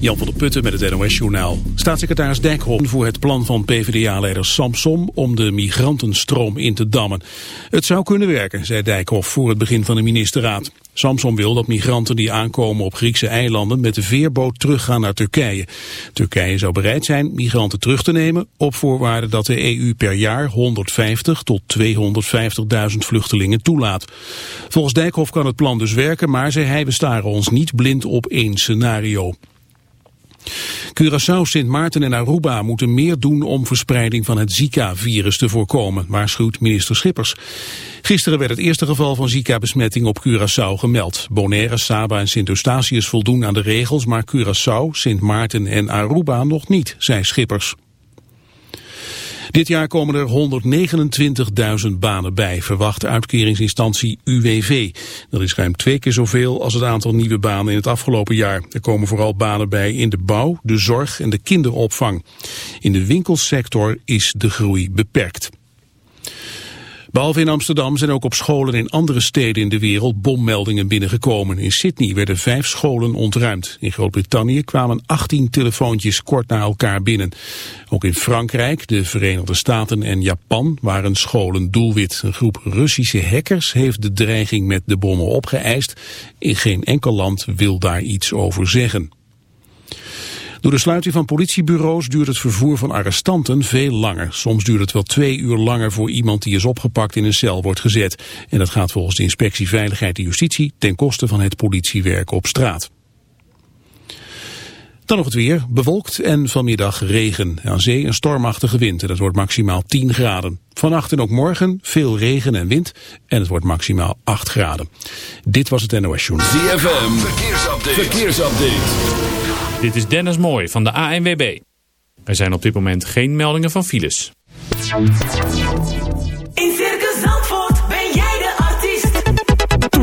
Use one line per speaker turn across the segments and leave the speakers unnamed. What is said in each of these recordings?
Jan van der Putten met het NOS-journaal. Staatssecretaris Dijkhoff voor het plan van PvdA-leider Samsom om de migrantenstroom in te dammen. Het zou kunnen werken, zei Dijkhoff voor het begin van de ministerraad. Samsom wil dat migranten die aankomen op Griekse eilanden met de veerboot teruggaan naar Turkije. Turkije zou bereid zijn migranten terug te nemen op voorwaarde dat de EU per jaar 150 tot 250.000 vluchtelingen toelaat. Volgens Dijkhoff kan het plan dus werken, maar zei hij we staren ons niet blind op één scenario. Curaçao, Sint Maarten en Aruba moeten meer doen om verspreiding van het Zika-virus te voorkomen, waarschuwt minister Schippers. Gisteren werd het eerste geval van Zika-besmetting op Curaçao gemeld. Bonaire, Saba en Sint Eustatius voldoen aan de regels, maar Curaçao, Sint Maarten en Aruba nog niet, zei Schippers. Dit jaar komen er 129.000 banen bij, verwacht uitkeringsinstantie UWV. Dat is ruim twee keer zoveel als het aantal nieuwe banen in het afgelopen jaar. Er komen vooral banen bij in de bouw, de zorg en de kinderopvang. In de winkelsector is de groei beperkt. Behalve in Amsterdam zijn ook op scholen in andere steden in de wereld bommeldingen binnengekomen. In Sydney werden vijf scholen ontruimd. In Groot-Brittannië kwamen 18 telefoontjes kort na elkaar binnen. Ook in Frankrijk, de Verenigde Staten en Japan waren scholen doelwit. Een groep Russische hackers heeft de dreiging met de bommen opgeëist. In geen enkel land wil daar iets over zeggen. Door de sluiting van politiebureaus duurt het vervoer van arrestanten veel langer. Soms duurt het wel twee uur langer voor iemand die is opgepakt in een cel wordt gezet. En dat gaat volgens de inspectie Veiligheid en Justitie ten koste van het politiewerk op straat. Dan nog het weer, bewolkt en vanmiddag regen. Aan zee een stormachtige wind en dat wordt maximaal 10 graden. Vannacht en ook morgen veel regen en wind en het wordt maximaal 8 graden. Dit was het NOS Journal.
ZFM, verkeersupdate. verkeersupdate.
Dit is Dennis Mooi van de ANWB. Er zijn op dit moment geen meldingen van files.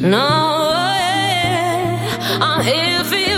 No,
yeah, I'm here for you.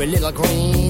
Very little
green.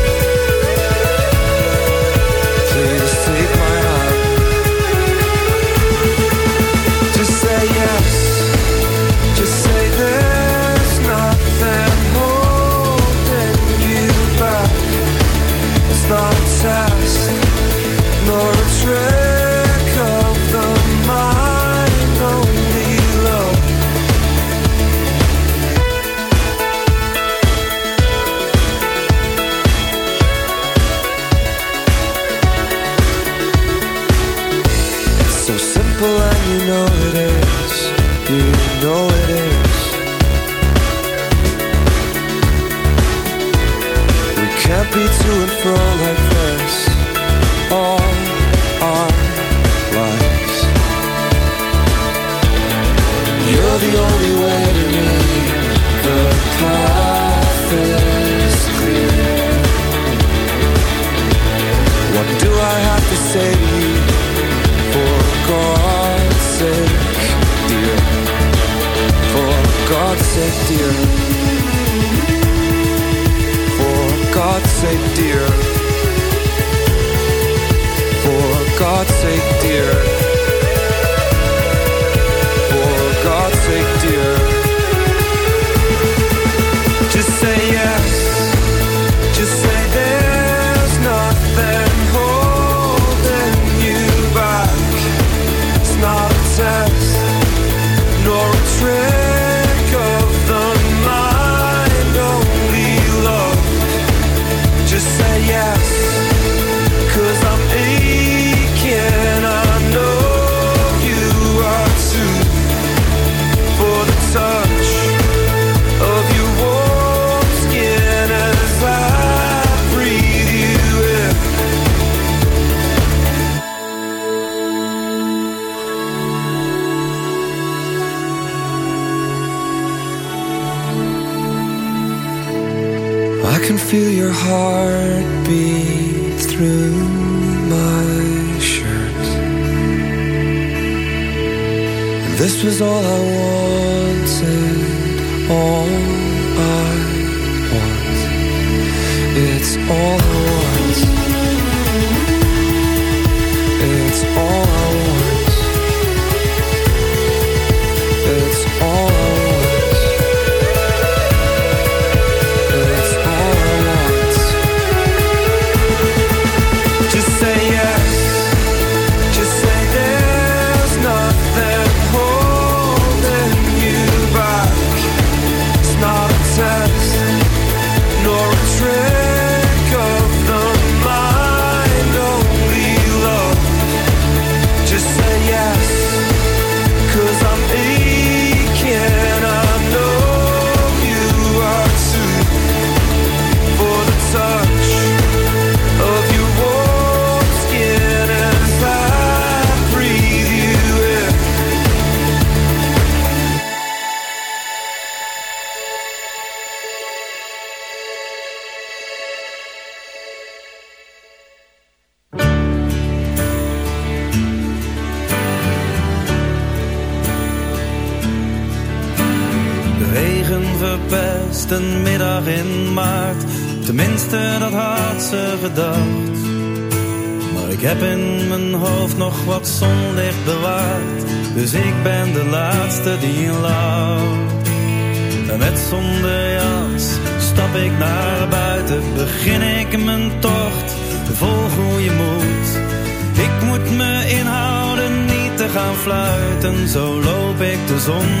gesund.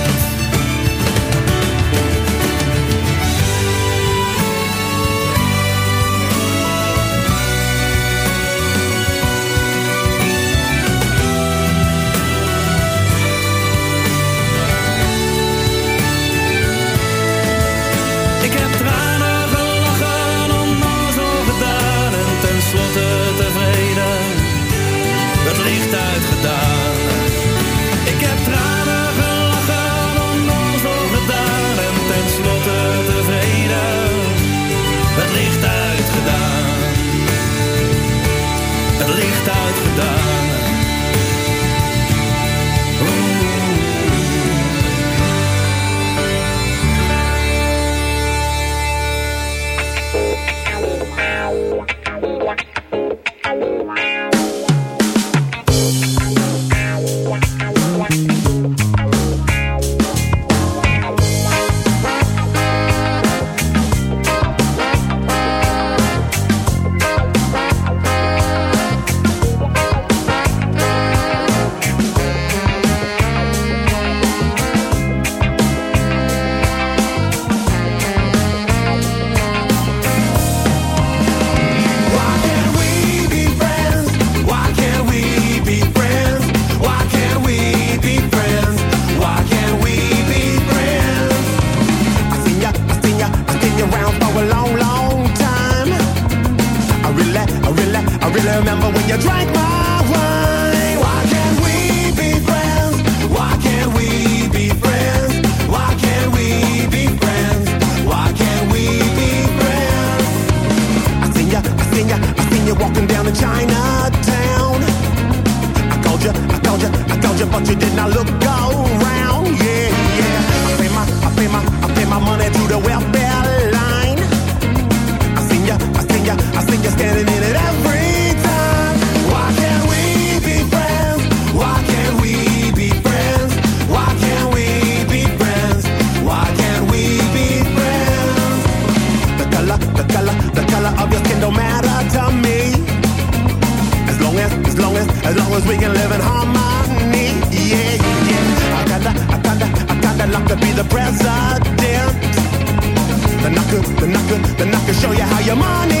Then I can show you how your
money